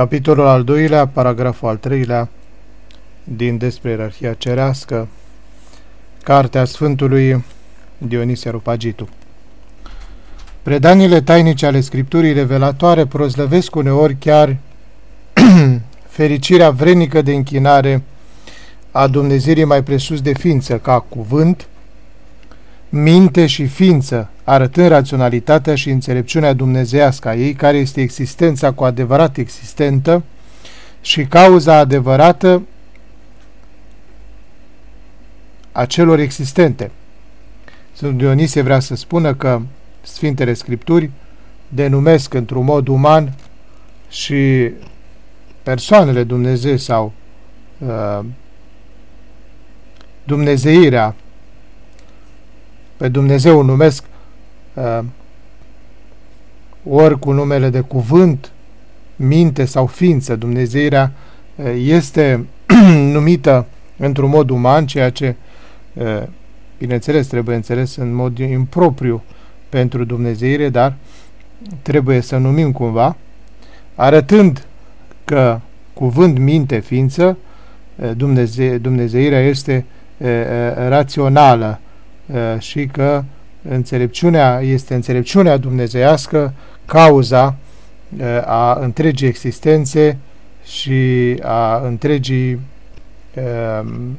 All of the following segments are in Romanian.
Capitolul al doilea, paragraful al treilea din despre ierarhia cerească, Cartea Sfântului Dionisie Rupagitu. Predanile tainice ale Scripturii revelatoare prozlăvesc uneori chiar fericirea vrenică de închinare a Dumnezeirii mai presus de ființă, ca cuvânt, minte și ființă, arătând raționalitatea și înțelepciunea dumnezească a ei, care este existența cu adevărat existentă și cauza adevărată a celor existente. Sfântul Dionisie vrea să spună că Sfintele Scripturi denumesc într-un mod uman și persoanele Dumnezeu sau uh, dumnezeirea pe Dumnezeu o numesc uh, ori cu numele de cuvânt, minte sau ființă. Dumnezeirea uh, este numită într-un mod uman, ceea ce, uh, bineînțeles, trebuie înțeles în mod impropriu pentru Dumnezeire, dar trebuie să numim cumva, arătând că cuvânt, minte, ființă, uh, Dumneze Dumnezeirea este uh, uh rațională, Uh, și că înțelepciunea este înțelepciunea dumnezeiască cauza uh, a întregii existențe și a întregii um,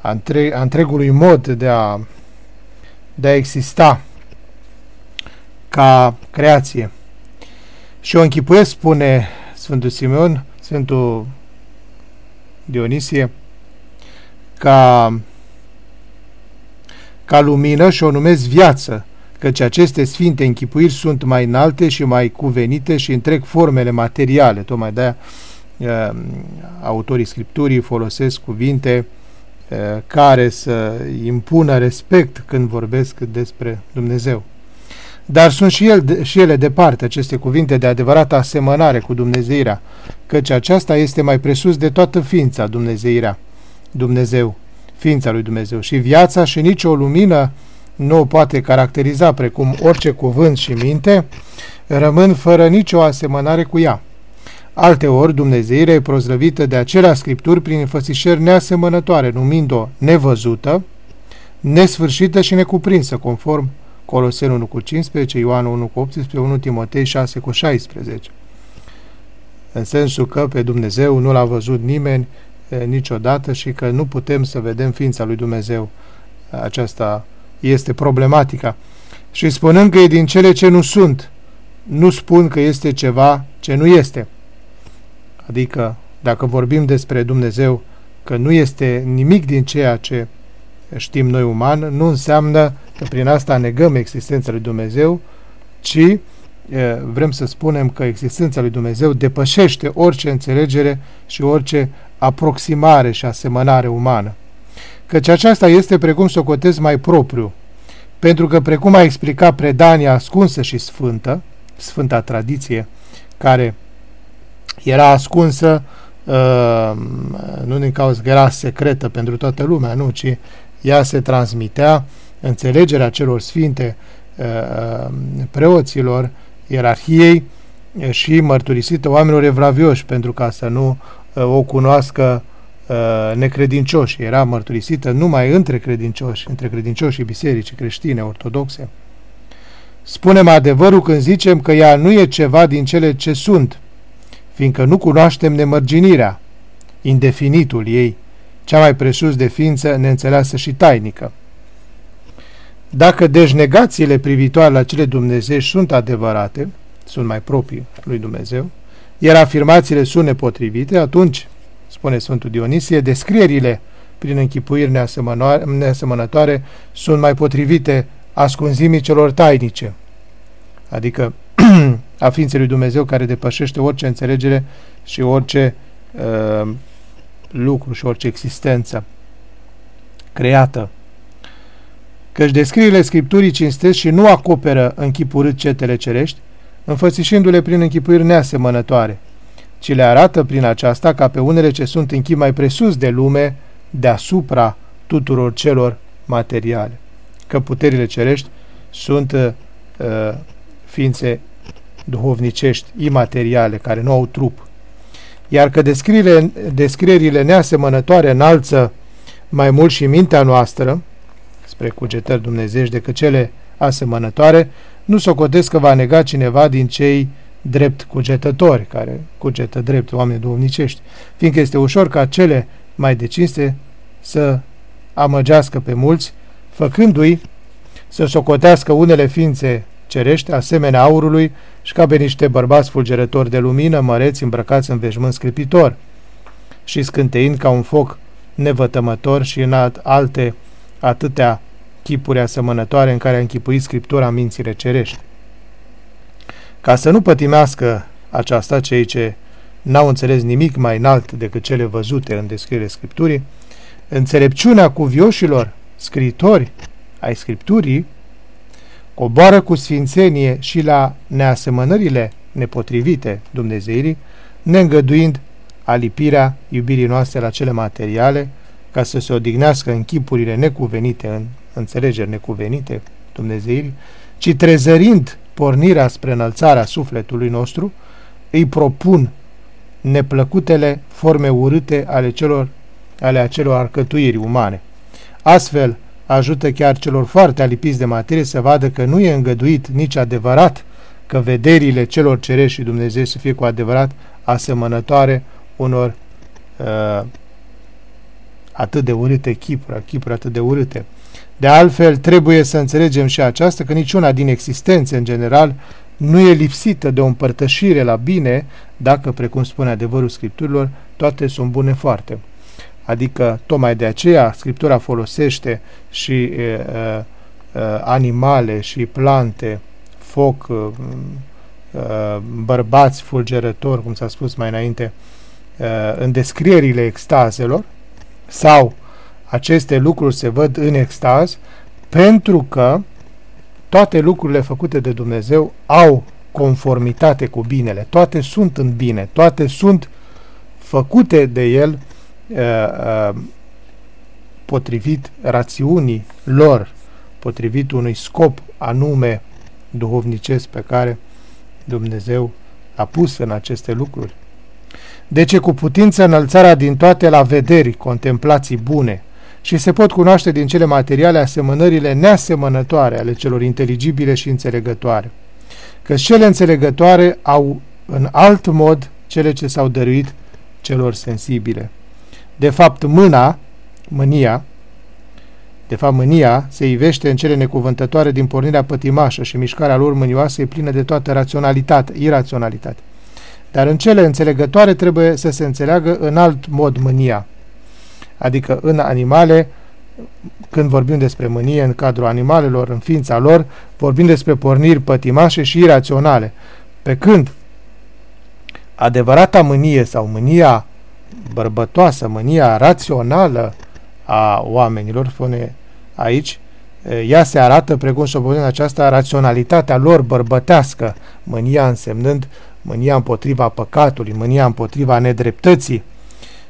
a, între, a întregului mod de a, de a exista ca creație. Și o închipuiesc, spune Sfântul Simeon, Sfântul Dionisie, ca ca lumină și o numesc viață, căci aceste sfinte închipuiri sunt mai înalte și mai cuvenite și întreg formele materiale. Tocmai de-aia uh, autorii Scripturii folosesc cuvinte uh, care să impună respect când vorbesc despre Dumnezeu. Dar sunt și, el, și ele departe, aceste cuvinte de adevărată asemănare cu Dumnezeirea, căci aceasta este mai presus de toată ființa Dumnezeirea, Dumnezeu ființa lui Dumnezeu și viața și nicio lumină nu o poate caracteriza precum orice cuvânt și minte, rămân fără nicio asemănare cu ea. Alteori, Dumnezeirea e prozrăvită de acelea scripturi prin înfățișări neasemănătoare, numind-o nevăzută, nesfârșită și necuprinsă, conform Coloseni 1 cu 15, Ioan 1 cu 18, 1 Timotei 6 cu 16. În sensul că pe Dumnezeu nu l-a văzut nimeni, niciodată și că nu putem să vedem ființa lui Dumnezeu. Aceasta este problematica. Și spunând că e din cele ce nu sunt, nu spun că este ceva ce nu este. Adică, dacă vorbim despre Dumnezeu, că nu este nimic din ceea ce știm noi uman, nu înseamnă că prin asta negăm existența lui Dumnezeu, ci vrem să spunem că existența lui Dumnezeu depășește orice înțelegere și orice aproximare și asemănare umană. Căci aceasta este precum să o cotez mai propriu, pentru că precum a explicat predania ascunsă și sfântă, sfânta tradiție, care era ascunsă uh, nu din cauza că era secretă pentru toată lumea, nu, ci ea se transmitea înțelegerea celor sfinte uh, preoților ierarhiei și mărturisită oamenilor evlavioși, pentru ca să nu o cunoască necredincioși. Era mărturisită numai între credincioși, între credincioși și biserici creștine, ortodoxe. Spunem adevărul când zicem că ea nu e ceva din cele ce sunt, fiindcă nu cunoaștem nemărginirea, indefinitul ei, cea mai presus de ființă neînțeleasă și tainică. Dacă deci negațiile privitoare la cele Dumnezeu sunt adevărate, sunt mai proprii lui Dumnezeu, iar afirmațiile sunt nepotrivite, atunci, spune Sfântul Dionisie, descrierile prin închipuiri neasemănătoare sunt mai potrivite ascunzimii celor tainice, adică a ființei lui Dumnezeu care depășește orice înțelegere și orice uh, lucru și orice existență creată. Căci descrierile Scripturii cinstesc și nu acoperă în chip urât cetele cerești, înfățișându-le prin închipuiri neasemănătoare, ci le arată prin aceasta ca pe unele ce sunt în chip mai presus de lume, deasupra tuturor celor materiale. Că puterile cerești sunt uh, ființe duhovnicești, imateriale, care nu au trup. Iar că descrierile, descrierile neasemănătoare înalță mai mult și mintea noastră, spre cugetări dumnezești, decât cele asemănătoare, nu socotesc că va nega cineva din cei drept cugetători, care cugetă drept oameni duhovnicești, fiindcă este ușor ca cele mai de cinste să amăgească pe mulți, făcându-i să socotească unele ființe cerești, asemenea aurului, și ca pe niște bărbați fulgerători de lumină, măreți, îmbrăcați în veșmânt scripitor, și scânteind ca un foc nevătămător și în alte atâtea chipuri asemănătoare în care a închipuit Scriptura mințile cerești. Ca să nu pătimească aceasta cei ce n-au înțeles nimic mai înalt decât cele văzute în descrierea Scripturii, înțelepciunea cuvioșilor scriitori ai Scripturii coboară cu sfințenie și la neasemănările nepotrivite Dumnezeirii, neîngăduind alipirea iubirii noastre la cele materiale, ca să se odihnească în chipurile necuvenite, în înțelegeri necuvenite Dumnezeirii, ci trezărind pornirea spre înălțarea sufletului nostru, îi propun neplăcutele forme urâte ale celor ale acelor arcătuiri umane. Astfel, ajută chiar celor foarte alipiți de materie să vadă că nu e îngăduit nici adevărat că vederile celor cerești și Dumnezeu să fie cu adevărat asemănătoare unor uh, atât de urâte chipuri, chipuri atât de urâte. De altfel, trebuie să înțelegem și aceasta că niciuna din existențe, în general, nu e lipsită de o împărtășire la bine, dacă, precum spune adevărul Scripturilor, toate sunt bune foarte. Adică, tocmai de aceea, Scriptura folosește și e, e, animale și plante, foc, e, bărbați fulgerători, cum s-a spus mai înainte, în descrierile extazelor, sau aceste lucruri se văd în extaz, pentru că toate lucrurile făcute de Dumnezeu au conformitate cu binele, toate sunt în bine, toate sunt făcute de El uh, uh, potrivit rațiunii lor, potrivit unui scop anume duhovnicesc pe care Dumnezeu a pus în aceste lucruri. Deci cu putință înălțarea din toate la vederi, contemplații bune, și se pot cunoaște din cele materiale asemănările neasemănătoare ale celor inteligibile și înțelegătoare. Că cele înțelegătoare au în alt mod cele ce s-au dăruit celor sensibile. De fapt, mâna, mânia, de fapt, mânia se ivește în cele necuvântătoare din pornirea pătimașă și mișcarea lor mânioasă e plină de toată raționalitate, iraționalitate. Dar în cele înțelegătoare trebuie să se înțeleagă în alt mod mânia. Adică în animale, când vorbim despre mânie în cadrul animalelor, în ființa lor, vorbim despre porniri pătimașe și iraționale. Pe când adevărata mânie sau mânia bărbătoasă, mânia rațională a oamenilor, spune aici, ea se arată, precum și în aceasta, raționalitatea lor bărbătească, mânia însemnând mânia împotriva păcatului, mânia împotriva nedreptății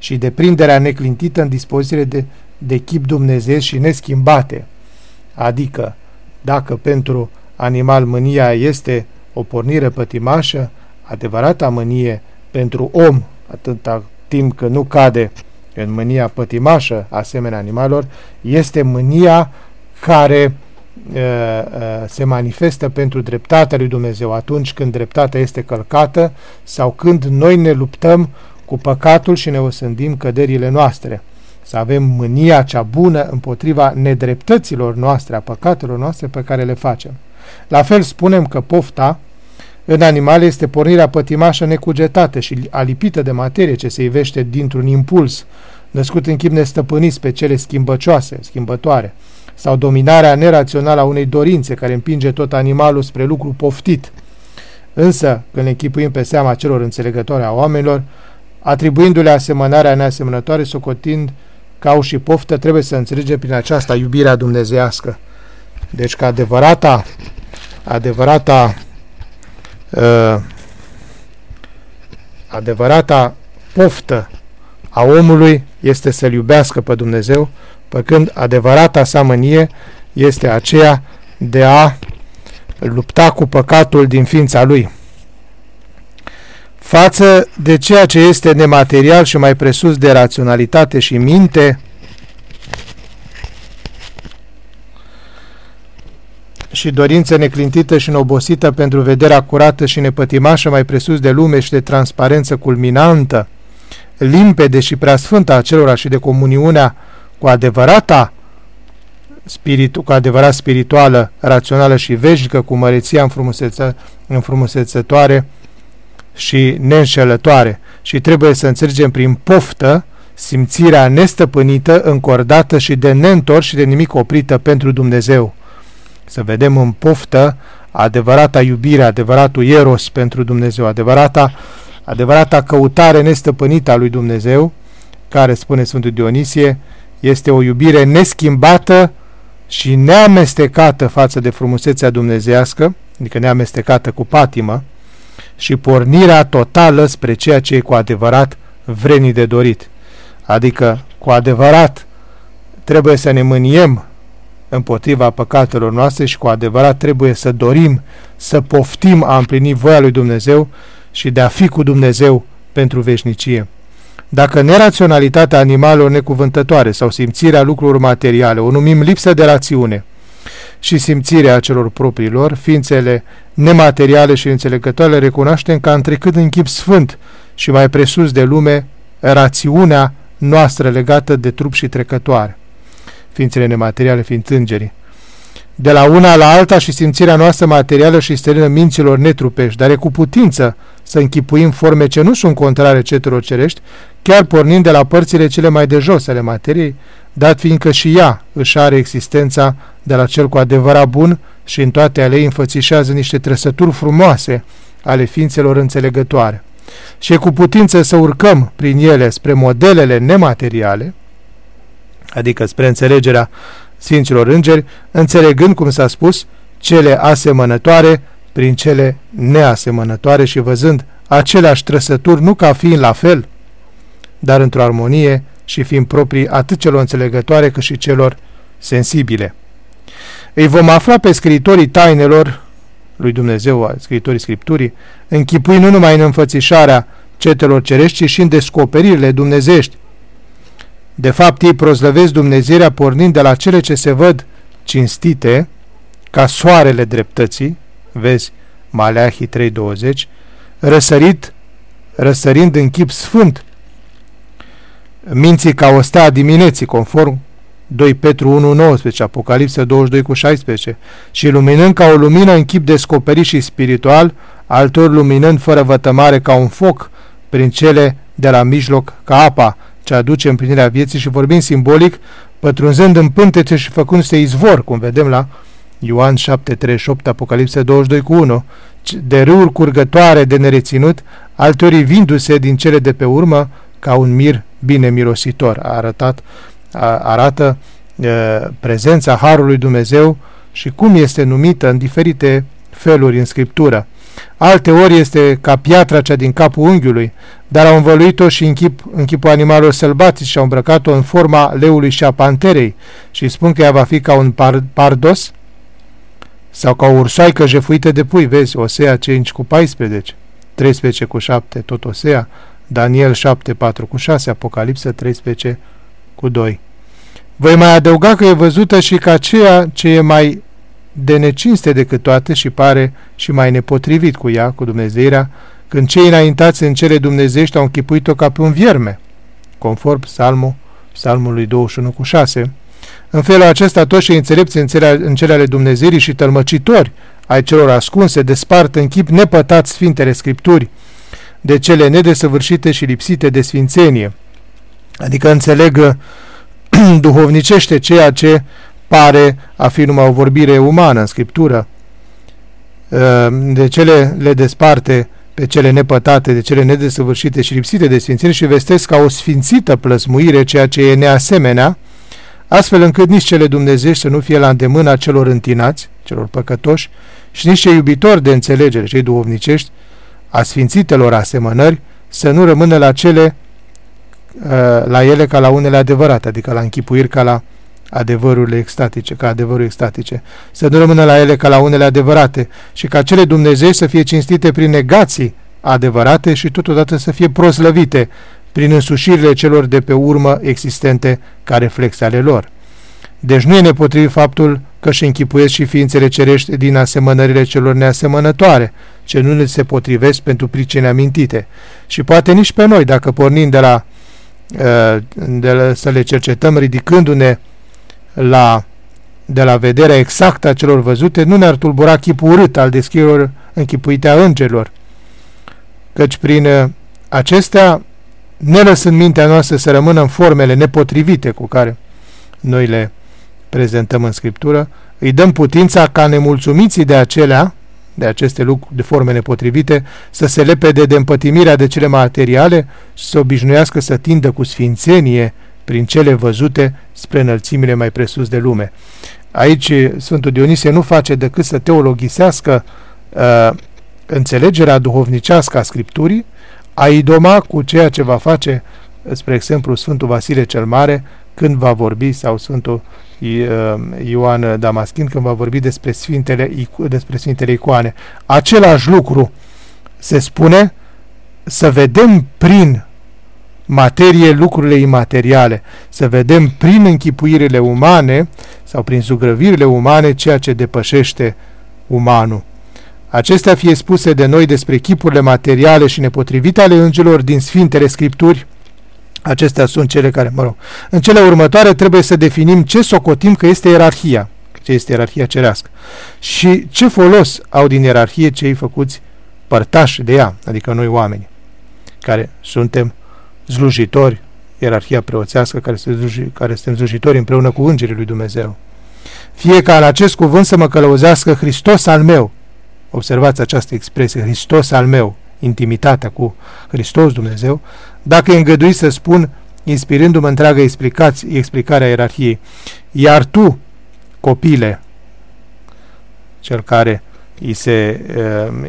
și deprinderea neclintită în dispozițiile de, de chip Dumnezeu și neschimbate. Adică, dacă pentru animal mânia este o pornire pătimașă, adevărata mânie pentru om, atâta timp că nu cade în mânia pătimașă asemenea animalelor, este mânia care se manifestă pentru dreptatea lui Dumnezeu atunci când dreptatea este călcată sau când noi ne luptăm cu păcatul și ne osândim căderile noastre. Să avem mânia cea bună împotriva nedreptăților noastre, a păcatelor noastre pe care le facem. La fel spunem că pofta în animale este pornirea pătimașă necugetată și alipită de materie ce se ivește dintr-un impuls, născut în chip nestăpânit pe cele schimbăcioase, schimbătoare, sau dominarea nerațională a unei dorințe care împinge tot animalul spre lucru poftit. Însă, când ne închipuim pe seama celor înțelegători a oamenilor, atribuindu-le asemănarea neasemănătoare, socotind ca au și poftă, trebuie să înțelegem prin aceasta iubirea dumnezească. Deci că adevărata, adevărata, uh, adevărata poftă a omului este să-L iubească pe Dumnezeu, pe când adevărata sa mânie este aceea de a lupta cu păcatul din ființa lui. Față de ceea ce este nematerial și mai presus de raționalitate și minte, și dorință neclintită și neobosită pentru vederea curată și nepătimașă mai presus de lume și de transparență culminantă, limpede și preasfântă a celora și de comuniunea cu adevărata spiritu, cu adevărat spirituală, rațională și veșnică, cu măreția înfrumuseță, înfrumusețătoare și neînșelătoare. Și trebuie să înțelegem prin poftă simțirea nestăpânită, încordată și de neîntors și de nimic oprită pentru Dumnezeu. Să vedem în poftă adevărata iubire, adevăratul eros pentru Dumnezeu, adevărata, adevărata căutare nestăpânită a lui Dumnezeu, care, spune Sfântul Dionisie, este o iubire neschimbată și neamestecată față de frumusețea dumnezească, adică neamestecată cu patimă, și pornirea totală spre ceea ce e cu adevărat vrenii de dorit. Adică, cu adevărat, trebuie să ne mâniem împotriva păcatelor noastre și cu adevărat trebuie să dorim, să poftim a împlini voia lui Dumnezeu și de a fi cu Dumnezeu pentru veșnicie. Dacă neraționalitatea animalelor necuvântătoare sau simțirea lucrurilor materiale o numim lipsă de rațiune și simțirea celor propriilor, ființele nemateriale și înțelegătoare recunoaștem ca întrecât în chip sfânt și mai presus de lume rațiunea noastră legată de trup și trecătoare, ființele nemateriale fiind îngerii de la una la alta și simțirea noastră materială și stărină minților netrupești, dar e cu putință să închipuim forme ce nu sunt contrare cetelor cerești, chiar pornind de la părțile cele mai de jos ale materiei, dat fiindcă și ea își are existența de la cel cu adevărat bun și în toate ale ei înfățișează niște trăsături frumoase ale ființelor înțelegătoare. Și e cu putință să urcăm prin ele spre modelele nemateriale, adică spre înțelegerea Sfinților Îngeri, înțelegând, cum s-a spus, cele asemănătoare prin cele neasemănătoare și văzând aceleași trăsături nu ca fiind la fel, dar într-o armonie și fiind proprii atât celor înțelegătoare cât și celor sensibile. Îi vom afla pe scriitorii tainelor lui Dumnezeu, scriitorii Scripturii, închipui nu numai în înfățișarea cetelor cerești, ci și în descoperirile dumnezești, de fapt, ei prozlăvesc Dumnezeirea pornind de la cele ce se văd cinstite, ca soarele dreptății, vezi Maleahii 3.20, răsărit, răsărind în chip sfânt, minții ca o stea a dimineții, conform 2 Petru 1.19, Apocalipsa 22 cu 16, și luminând ca o lumină în chip descoperit și spiritual, altor luminând fără vătămare ca un foc, prin cele de la mijloc ca apa, ce aduce împlinirea vieții și vorbim simbolic, pătrunzând în pântece și făcându-se izvor, cum vedem la Ioan 7:38, Apocalipsa 22 cu 1, de râuri curgătoare de nereținut, alteori vindu-se din cele de pe urmă ca un mir bine mirositor. A arătat, a, arată e, prezența Harului Dumnezeu și cum este numită în diferite feluri în Scriptură. Alte ori este ca piatra cea din capul unghiului, dar au învăluit-o și în, chip, în chipul animalelor sălbatici și au îmbrăcat-o în forma leului și a panterei și spun că ea va fi ca un par, pardos sau ca o ursoaică jefuită de pui, vezi, Osea 5 cu 14, 13 cu 7, tot Osea, Daniel 7, 4 cu 6, Apocalipsă 13 cu 2. Voi mai adăuga că e văzută și ca ceea ce e mai de necinste decât toate și pare și mai nepotrivit cu ea, cu Dumnezeirea, când cei înaintați în cele dumnezești au închipuit-o ca pe un vierme, conform psalmul, psalmului 21 cu 6. În felul acesta, toți cei înțelepți în cele, în cele ale Dumnezeirii și tălmăcitori ai celor ascunse despart în chip nepătat Sfintele Scripturi de cele nedesăvârșite și lipsite de sfințenie, adică înțeleg duhovnicește ceea ce pare a fi numai o vorbire umană în Scriptură, ehm, de cele le desparte pe cele nepătate, de cele nedesăvârșite și lipsite de sfințenie și vestesc ca o sfințită plăsmuire ceea ce e neasemenea, astfel încât nici cele dumnezești să nu fie la îndemâna celor întinați, celor păcătoși, și nici cei iubitori de înțelegere, cei duhovnicești, a sfințitelor asemănări, să nu rămână la cele la ele ca la unele adevărate, adică la închipuiri ca la adevărurile extatice, ca adevăruri extatice, să nu rămână la ele ca la unele adevărate și ca cele Dumnezei să fie cinstite prin negații adevărate și totodată să fie proslăvite prin însușirile celor de pe urmă existente ca reflexe ale lor. Deci nu e nepotrivit faptul că și închipuiesc și ființele cerești din asemănările celor neasemănătoare, ce nu le se potrivesc pentru pricine amintite. Și poate nici pe noi, dacă pornim de la, uh, de la să le cercetăm ridicându-ne la, de la vederea exactă a celor văzute, nu ne-ar tulbura chipul urât al deschirilor închipuite a îngerilor, căci prin uh, acestea, ne lăsând mintea noastră să rămână în formele nepotrivite cu care noi le prezentăm în Scriptură, îi dăm putința ca nemulțumiții de acelea, de aceste lucruri, de forme nepotrivite, să se lepede de împătimirea de cele materiale și să obișnuiască să tindă cu sfințenie prin cele văzute spre înălțimile mai presus de lume. Aici Sfântul Dionisie nu face decât să teologisească uh, înțelegerea duhovnicească a Scripturii, a idoma cu ceea ce va face, spre exemplu, Sfântul Vasile cel Mare, când va vorbi, sau Sfântul uh, Ioan Damaschin, când va vorbi despre Sfintele, despre Sfintele Icoane. Același lucru se spune să vedem prin materie lucrurile imateriale, să vedem prin închipuirile umane sau prin zugrăvirile umane ceea ce depășește umanul. Acestea fie spuse de noi despre chipurile materiale și nepotrivite ale îngelor din Sfintele Scripturi, Acestea sunt cele care, mă rog, în cele următoare trebuie să definim ce socotim că este ierarhia, ce este ierarhia cerească și ce folos au din ierarhie cei făcuți părtași de ea, adică noi oameni, care suntem slujitori, ierarhia preoțească, care, sluji, care suntem slujitori împreună cu îngerii lui Dumnezeu. Fie ca în acest cuvânt să mă călăuzească Hristos al meu. Observați această expresie, Hristos al meu, intimitatea cu Hristos Dumnezeu, dacă e îngăduit să spun, inspirându-mă întreagă explicați, explicarea ierarhiei. Iar tu, copile, cel care îi se,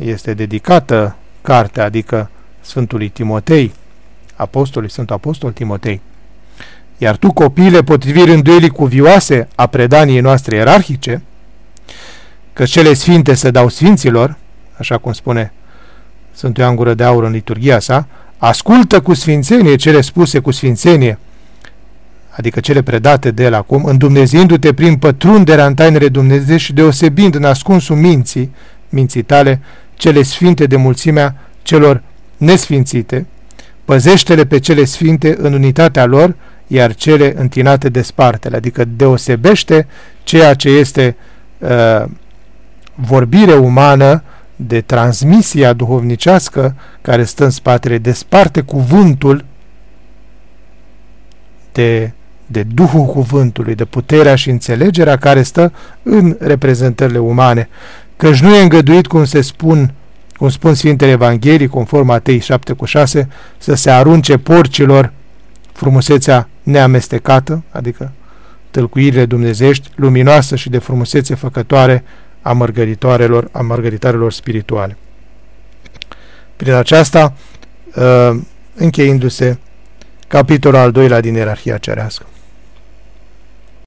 este dedicată cartea, adică Sfântului Timotei, apostolului, Sfântul Apostol Timotei, iar tu, copile, potrivit rânduielii cuvioase a predaniei noastre ierarhice, că cele sfinte se dau sfinților, așa cum spune Sfântul Ioan Gură de Aur în liturgia sa, ascultă cu sfințenie cele spuse cu sfințenie, adică cele predate de el acum, îndumnezindu-te prin pătrunderea în tainele Dumnezeu și deosebind în ascunsul minții, minții tale, cele sfinte de mulțimea celor nesfințite, păzește-le pe cele sfinte în unitatea lor, iar cele întinate despartele, adică deosebește ceea ce este uh, vorbire umană de transmisia duhovnicească care stă în spatele, desparte cuvântul de, de Duhul cuvântului, de puterea și înțelegerea care stă în reprezentările umane. Căci nu e îngăduit, cum se spun, cum spun Sfintele Evanghelii, conform Matei 7 cu 6, să se arunce porcilor frumusețea neamestecată, adică tâlcuirile dumnezești, luminoasă și de frumusețe făcătoare, a mărgăritoarelor, a mărgăritarelor spirituale. Prin aceasta, uh, încheindu-se capitolul al doilea din ierarhia cerească.